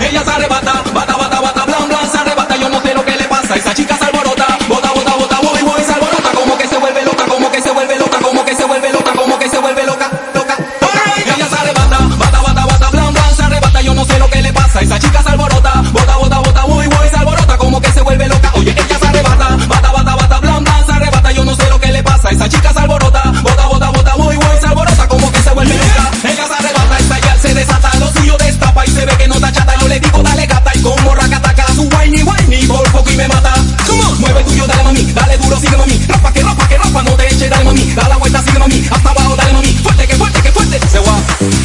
ella se arrebata, bata, bata, bata, blan, se arrebata, yo no sé lo que le pasa, esa chica se alborota, bota, bota, bota, rapa que rapa que rapa, no te eche, dale mami, da la vuelta, sigue mami, hasta abajo, dale mami, fuerte que fuerte que fuerte, se va,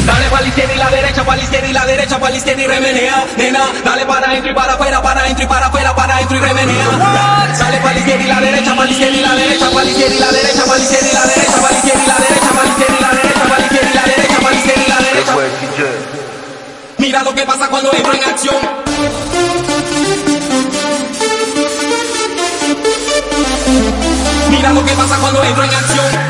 dale para la izquierda y la derecha, para la izquierda y la derecha, para la izquierda y remenea, nena, dale para adentro y para afuera, para adentro y para afuera, para adentro y remenea, dale para la izquierda y la derecha, para la izquierda y la derecha, para la izquierda y la derecha, para la izquierda y la derecha, para la izquierda y la derecha, para la izquierda y la derecha, para la izquierda y la derecha, para la izquierda y la derecha. Mira lo que pasa cuando entro en acción. Lo que pasa cuando entro en acción.